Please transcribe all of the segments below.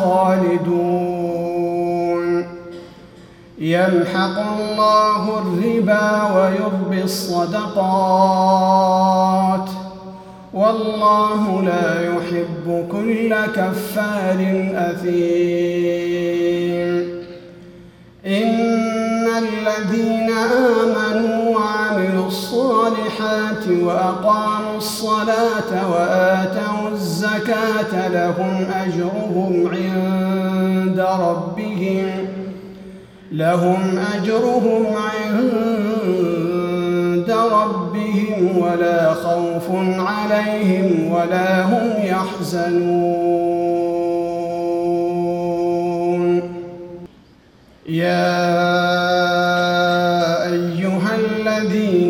خالدون. يمحق الله الربا ويربي الصدقات. والله لا يحب كل كفار أثيم. إن الذين آمنوا وعملوا الصالحات وأقاموا الصلاة وآتوا الزكاة لهم أجرهم عند ربهم لهم أجرهم عند ربهم ولا خوف عليهم ولا هم يحزنون. يا أيها الذين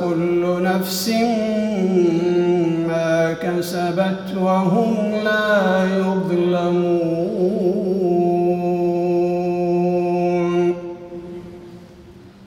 كل نفس ما كسبت وهم لا يظلمون